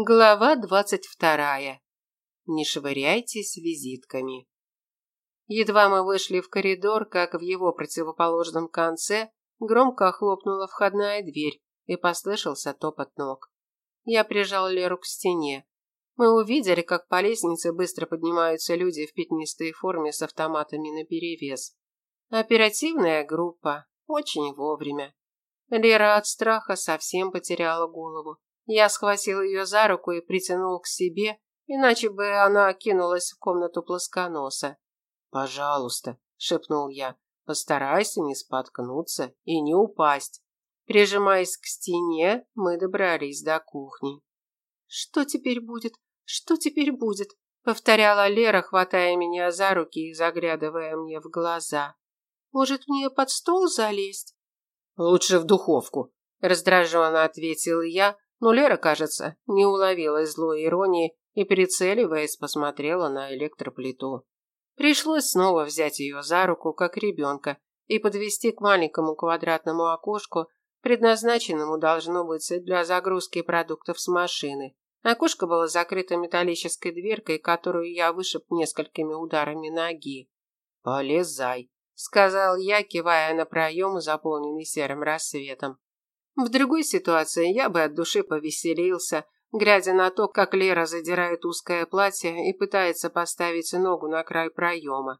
Глава двадцать вторая. Не швыряйтесь визитками. Едва мы вышли в коридор, как в его противоположном конце громко хлопнула входная дверь и послышался топот ног. Я прижал Леру к стене. Мы увидели, как по лестнице быстро поднимаются люди в пятнистой форме с автоматами наперевес. Оперативная группа. Очень вовремя. Лера от страха совсем потеряла голову. Я схватил ее за руку и притянул к себе, иначе бы она кинулась в комнату плосконоса. «Пожалуйста», – шепнул я, – «постарайся не споткнуться и не упасть». Прижимаясь к стене, мы добрались до кухни. «Что теперь будет? Что теперь будет?» – повторяла Лера, хватая меня за руки и заглядывая мне в глаза. «Может, мне под стол залезть?» «Лучше в духовку», – раздраженно ответил я, но Лера, кажется, не уловила злой иронии и, прицеливаясь, посмотрела на электроплиту. Пришлось снова взять ее за руку, как ребенка, и подвести к маленькому квадратному окошку, предназначенному должно быть для загрузки продуктов с машины. Окошко было закрыто металлической дверкой, которую я вышиб несколькими ударами ноги. «Полезай», — сказал я, кивая на проем, заполненный серым рассветом. В другой ситуации я бы от души повеселился, глядя на то, как Лера задирает узкое платье и пытается поставить ногу на край проема.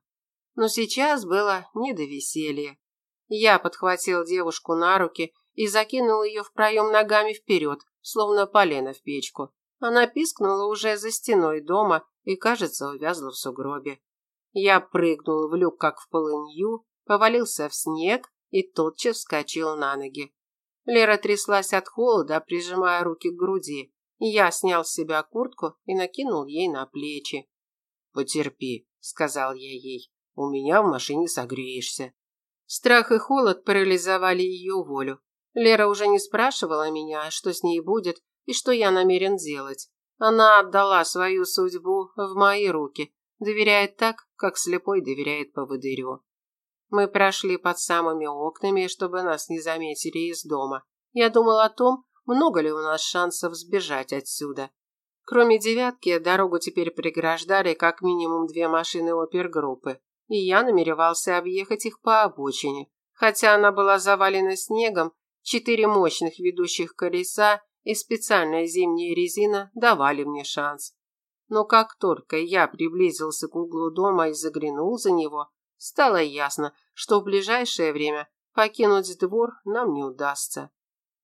Но сейчас было не до веселья. Я подхватил девушку на руки и закинул ее в проем ногами вперед, словно полено в печку. Она пискнула уже за стеной дома и, кажется, увязла в сугробе. Я прыгнул в люк, как в полынью, повалился в снег и тотчас вскочил на ноги. Лера тряслась от холода, прижимая руки к груди. Я снял с себя куртку и накинул ей на плечи. «Потерпи», — сказал я ей. «У меня в машине согреешься». Страх и холод парализовали ее волю. Лера уже не спрашивала меня, что с ней будет и что я намерен делать. Она отдала свою судьбу в мои руки, доверяет так, как слепой доверяет поводырю. Мы прошли под самыми окнами, чтобы нас не заметили из дома. Я думал о том, много ли у нас шансов сбежать отсюда. Кроме девятки, дорогу теперь преграждали как минимум две машины опергруппы, и я намеревался объехать их по обочине. Хотя она была завалена снегом, четыре мощных ведущих колеса и специальная зимняя резина давали мне шанс. Но как только я приблизился к углу дома и заглянул за него, Стало ясно, что в ближайшее время покинуть двор нам не удастся.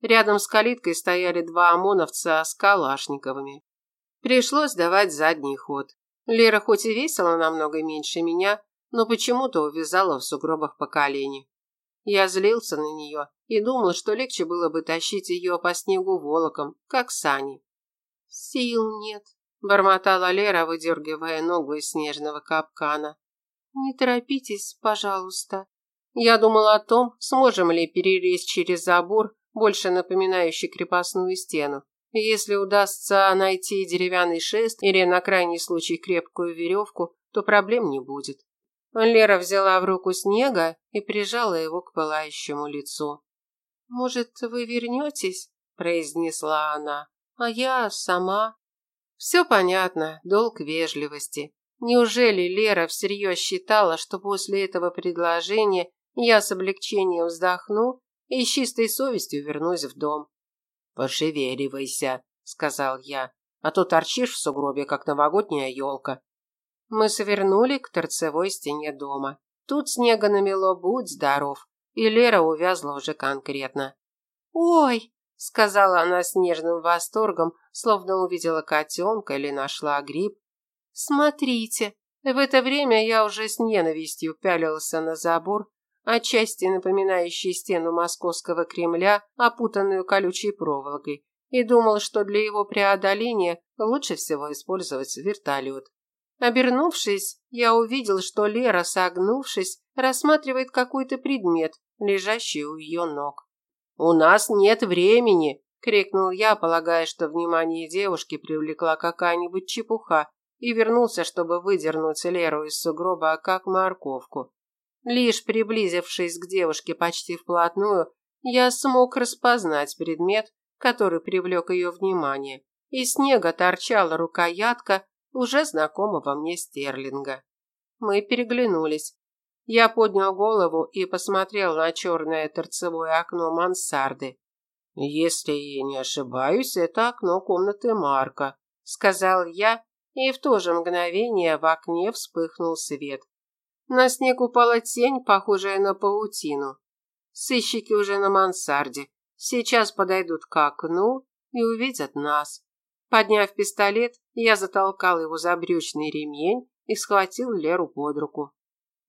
Рядом с калиткой стояли два ОМОНовца с калашниковыми. Пришлось давать задний ход. Лера хоть и весила намного меньше меня, но почему-то увязала в сугробах по колени. Я злился на нее и думал, что легче было бы тащить ее по снегу волоком, как сани. «Сил нет», – бормотала Лера, выдергивая ногу из снежного капкана. «Не торопитесь, пожалуйста». Я думала о том, сможем ли перелезть через забор, больше напоминающий крепостную стену. Если удастся найти деревянный шест или на крайний случай крепкую веревку, то проблем не будет. Лера взяла в руку снега и прижала его к пылающему лицу. «Может, вы вернетесь?» – произнесла она. «А я сама». «Все понятно, долг вежливости. Неужели Лера всерьез считала, что после этого предложения я с облегчением вздохну и с чистой совестью вернусь в дом? «Пошевеливайся», — сказал я, «а то торчишь в сугробе, как новогодняя елка». Мы свернули к торцевой стене дома. Тут снега намело, будь здоров, и Лера увязла уже конкретно. «Ой!» — сказала она с нежным восторгом, словно увидела котенка или нашла гриб, Смотрите, в это время я уже с ненавистью пялился на забор, отчасти напоминающий стену московского Кремля, опутанную колючей проволокой, и думал, что для его преодоления лучше всего использовать вертолет. Обернувшись, я увидел, что Лера, согнувшись, рассматривает какой-то предмет, лежащий у ее ног. «У нас нет времени!» – крикнул я, полагая, что внимание девушки привлекла какая-нибудь чепуха, и вернулся, чтобы выдернуть Леру из сугроба, как морковку. Лишь приблизившись к девушке почти вплотную, я смог распознать предмет, который привлек ее внимание, Из снега торчала рукоятка уже знакомого мне стерлинга. Мы переглянулись. Я поднял голову и посмотрел на черное торцевое окно мансарды. «Если я не ошибаюсь, это окно комнаты Марка», – сказал я, и в то же мгновение в окне вспыхнул свет. На снег упала тень, похожая на паутину. Сыщики уже на мансарде. Сейчас подойдут к окну и увидят нас. Подняв пистолет, я затолкал его за брючный ремень и схватил Леру под руку.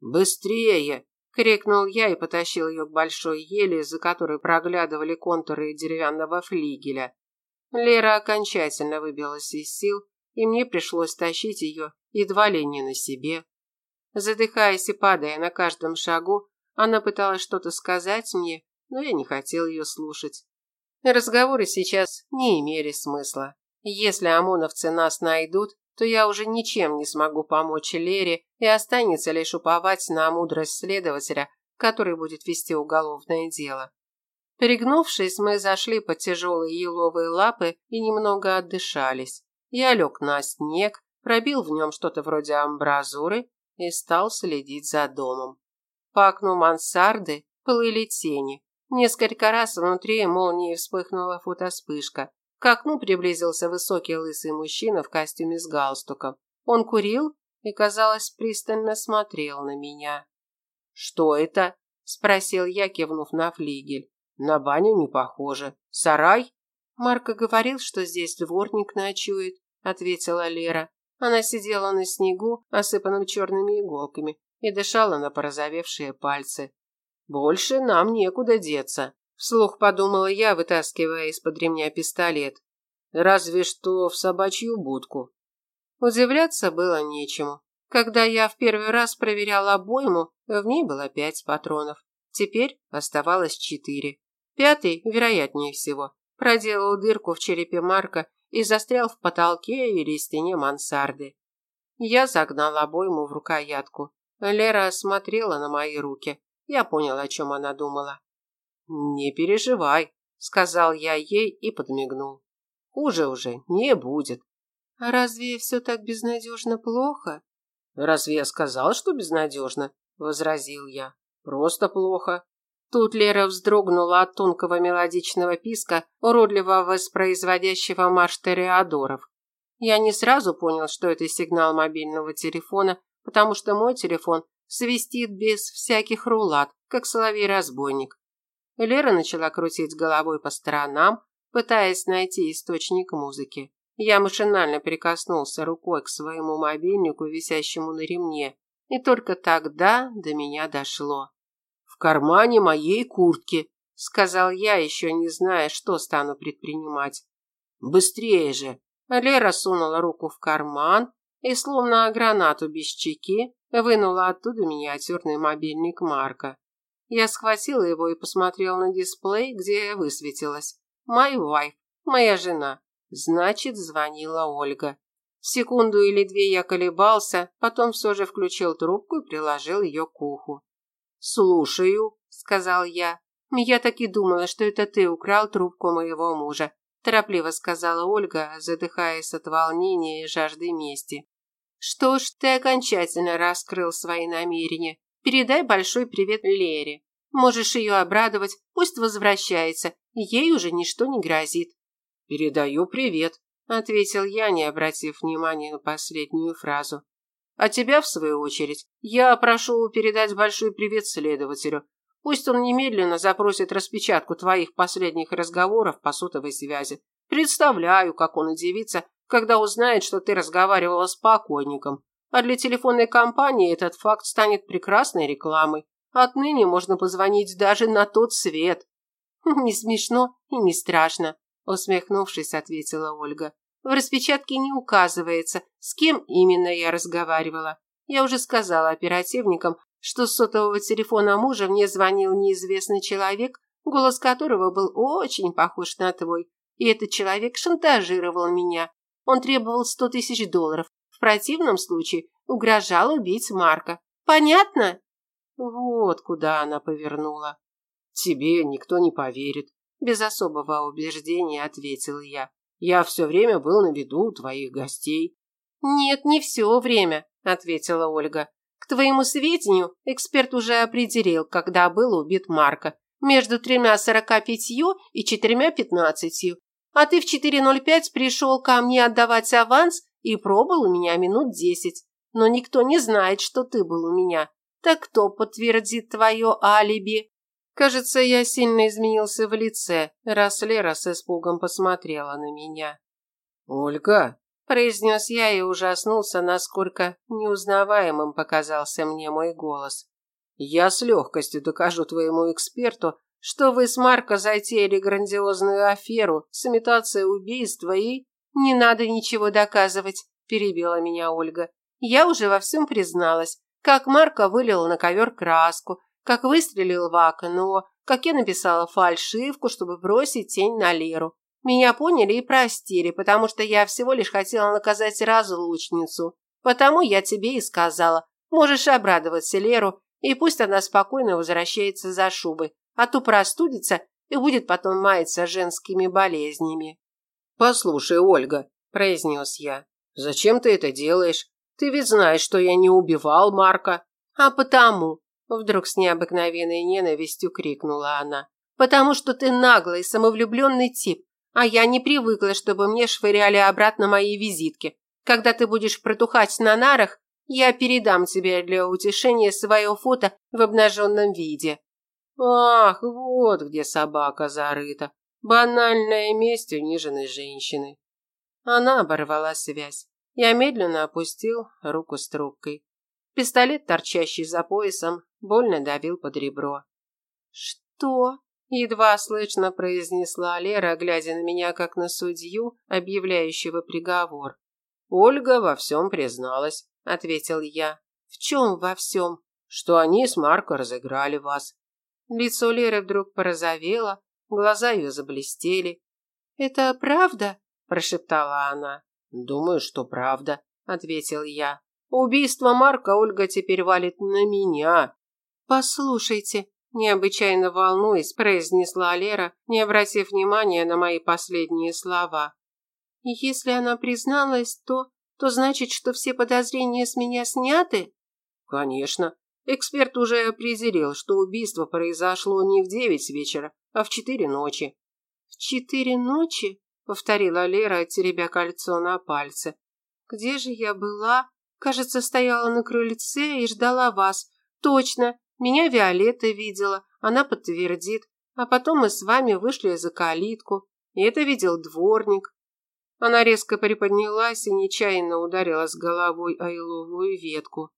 «Быстрее!» – крикнул я и потащил ее к большой ели, за которой проглядывали контуры деревянного флигеля. Лера окончательно выбилась из сил, и мне пришлось тащить ее едва ли не на себе. Задыхаясь и падая на каждом шагу, она пыталась что-то сказать мне, но я не хотел ее слушать. Разговоры сейчас не имели смысла. Если ОМОНовцы нас найдут, то я уже ничем не смогу помочь Лере и останется лишь уповать на мудрость следователя, который будет вести уголовное дело. Перегнувшись, мы зашли под тяжелые еловые лапы и немного отдышались. Я лег на снег, пробил в нем что-то вроде амбразуры и стал следить за домом. По окну мансарды плыли тени. Несколько раз внутри молнии вспыхнула фотоспышка. К окну приблизился высокий лысый мужчина в костюме с галстуком. Он курил и, казалось, пристально смотрел на меня. «Что это?» – спросил я, кивнув на флигель. «На баню не похоже. Сарай?» «Марко говорил, что здесь дворник ночует», – ответила Лера. Она сидела на снегу, осыпанном черными иголками, и дышала на порозовевшие пальцы. «Больше нам некуда деться», Вслух подумала я, вытаскивая из-под ремня пистолет. Разве что в собачью будку. Удивляться было нечему. Когда я в первый раз проверял обойму, в ней было пять патронов. Теперь оставалось четыре. Пятый, вероятнее всего, проделал дырку в черепе Марка и застрял в потолке или стене мансарды. Я загнал обойму в рукоятку. Лера смотрела на мои руки. Я понял, о чем она думала. «Не переживай», – сказал я ей и подмигнул. «Хуже уже не будет». «А разве все так безнадежно плохо?» «Разве я сказал, что безнадежно?» – возразил я. «Просто плохо». Тут Лера вздрогнула от тонкого мелодичного писка, уродливо воспроизводящего марш Тореадоров. Я не сразу понял, что это сигнал мобильного телефона, потому что мой телефон свистит без всяких рулат, как соловей-разбойник. Лера начала крутить головой по сторонам, пытаясь найти источник музыки. Я машинально прикоснулся рукой к своему мобильнику, висящему на ремне, и только тогда до меня дошло. «В кармане моей куртки», – сказал я, еще не зная, что стану предпринимать. «Быстрее же!» Лера сунула руку в карман и, словно гранату без чеки, вынула оттуда миниатюрный мобильник Марка. Я схватила его и посмотрел на дисплей, где высветилось. «My wife», моя жена. Значит, звонила Ольга. Секунду или две я колебался, потом все же включил трубку и приложил ее к уху. «Слушаю», — сказал я. «Я так и думала, что это ты украл трубку моего мужа», – торопливо сказала Ольга, задыхаясь от волнения и жажды мести. «Что ж, ты окончательно раскрыл свои намерения. Передай большой привет Лере. Можешь ее обрадовать, пусть возвращается, ей уже ничто не грозит. Передаю привет, ответил я, не обратив внимания на последнюю фразу. А тебя, в свою очередь, я прошу передать большой привет следователю. Пусть он немедленно запросит распечатку твоих последних разговоров по сотовой связи. Представляю, как он удивится, когда узнает, что ты разговаривала с покойником. А для телефонной компании этот факт станет прекрасной рекламой. Отныне можно позвонить даже на тот свет. Не смешно и не страшно, усмехнувшись, ответила Ольга. В распечатке не указывается, с кем именно я разговаривала. Я уже сказала оперативникам, что с сотового телефона мужа мне звонил неизвестный человек, голос которого был очень похож на твой. И этот человек шантажировал меня. Он требовал сто тысяч долларов, в противном случае угрожал убить Марка. Понятно? Вот куда она повернула. Тебе никто не поверит, без особого убеждения ответил я. Я все время был на виду у твоих гостей». «Нет, не все время», – ответила Ольга. «К твоему сведению, эксперт уже определил, когда был убит Марко. Между тремя сорока пятью и четырьмя пятнадцатью. А ты в 4.05 пришел ко мне отдавать аванс и пробыл у меня минут десять. Но никто не знает, что ты был у меня. Так кто подтвердит твое алиби?» Кажется, я сильно изменился в лице, раз Лера с испугом посмотрела на меня. «Ольга!» – произнес я и ужаснулся, насколько неузнаваемым показался мне мой голос. «Я с легкостью докажу твоему эксперту, что вы с Марко затеяли грандиозную аферу с имитацией убийства и...» «Не надо ничего доказывать», – перебила меня Ольга. «Я уже во всем призналась, как Марко вылил на ковер краску, как выстрелил в окно, как я написала фальшивку, чтобы бросить тень на Леру. Меня поняли и простили, потому что я всего лишь хотела наказать разлучницу. Потому я тебе и сказала, можешь обрадоваться Леру, и пусть она спокойно возвращается за шубой, а то простудится и будет потом маяться женскими болезнями. «Послушай, Ольга», – произнес я, – «зачем ты это делаешь? Ты ведь знаешь, что я не убивал Марка». «А потому», Вдруг с необыкновенной ненавистью крикнула она. «Потому что ты наглый, самовлюбленный тип, а я не привыкла, чтобы мне швыряли обратно мои визитки. Когда ты будешь протухать на нарах, я передам тебе для утешения свое фото в обнаженном виде». «Ах, вот где собака зарыта. Банальная месть униженной женщины». Она оборвала связь. Я медленно опустил руку с трубкой. Пистолет, торчащий за поясом, больно давил под ребро. «Что?» – едва слышно произнесла Лера, глядя на меня, как на судью, объявляющего приговор. «Ольга во всем призналась», – ответил я. «В чем во всем?» «Что они с Марко разыграли вас». Лицо Леры вдруг порозовело, глаза ее заблестели. «Это правда?» – прошептала она. «Думаю, что правда», – ответил я. Убийство Марка Ольга теперь валит на меня. Послушайте, необычайно волнуясь, произнесла Лера, не обратив внимания на мои последние слова. Если она призналась, то то значит, что все подозрения с меня сняты? Конечно. Эксперт уже определил, что убийство произошло не в девять вечера, а в четыре ночи. В четыре ночи? повторила Лера, теребя кольцо на пальце. Где же я была? Кажется, стояла на крыльце и ждала вас. Точно, меня Виолетта видела, она подтвердит. А потом мы с вами вышли за калитку, и это видел дворник. Она резко приподнялась и нечаянно ударилась головой о еловую ветку.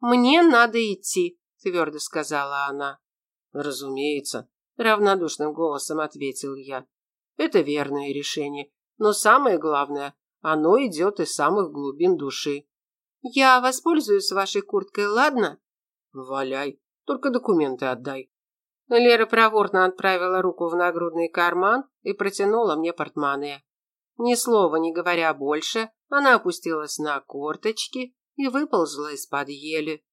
«Мне надо идти», – твердо сказала она. «Разумеется», – равнодушным голосом ответил я. «Это верное решение, но самое главное, оно идет из самых глубин души. Я воспользуюсь вашей курткой, ладно? Валяй, только документы отдай. Лера проворно отправила руку в нагрудный карман и протянула мне портмоне. Ни слова не говоря больше, она опустилась на корточки и выползла из-под ели.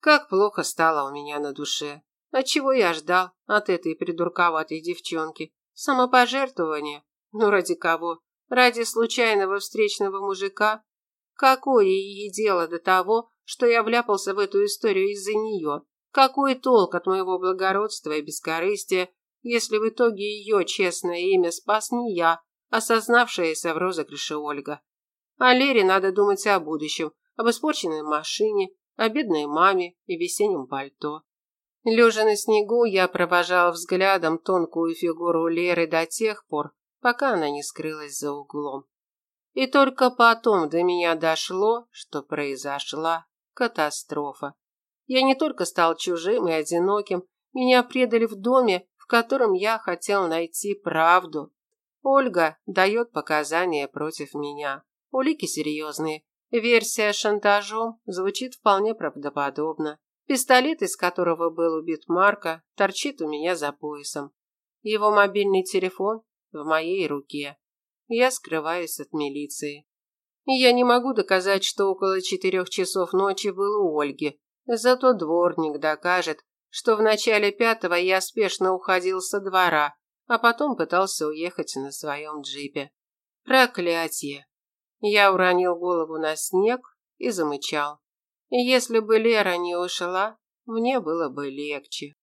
Как плохо стало у меня на душе. А чего я ждал от этой придурковатой девчонки? Самопожертвование? Ну ради кого? Ради случайного встречного мужика? Какое ей дело до того, что я вляпался в эту историю из-за нее? Какой толк от моего благородства и бескорыстия, если в итоге ее честное имя спас не я, осознавшаяся в розыгрыше Ольга? А Лере надо думать о будущем, об испорченной машине, о бедной маме и весеннем пальто. Лежа на снегу, я провожал взглядом тонкую фигуру Леры до тех пор, пока она не скрылась за углом. И только потом до меня дошло, что произошла катастрофа. Я не только стал чужим и одиноким, меня предали в доме, в котором я хотел найти правду. Ольга дает показания против меня. Улики серьезные. Версия шантажом звучит вполне правдоподобно. Пистолет, из которого был убит Марка, торчит у меня за поясом. Его мобильный телефон в моей руке я скрываюсь от милиции. Я не могу доказать, что около четырех часов ночи был у Ольги, зато дворник докажет, что в начале пятого я спешно уходил со двора, а потом пытался уехать на своем джипе. Проклятие. Я уронил голову на снег и замычал. Если бы Лера не ушла, мне было бы легче.